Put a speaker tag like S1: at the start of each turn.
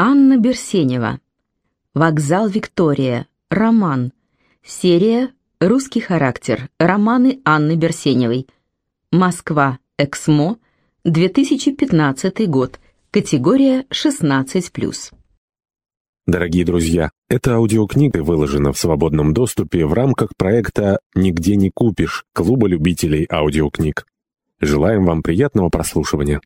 S1: Анна Берсенева. Вокзал Виктория. Роман. Серия «Русский характер. Романы Анны Берсеневой». Москва. Эксмо. 2015 год. Категория 16+.
S2: Дорогие друзья, эта аудиокнига выложена в свободном доступе в рамках проекта «Нигде не купишь» Клуба любителей аудиокниг. Желаем вам приятного прослушивания.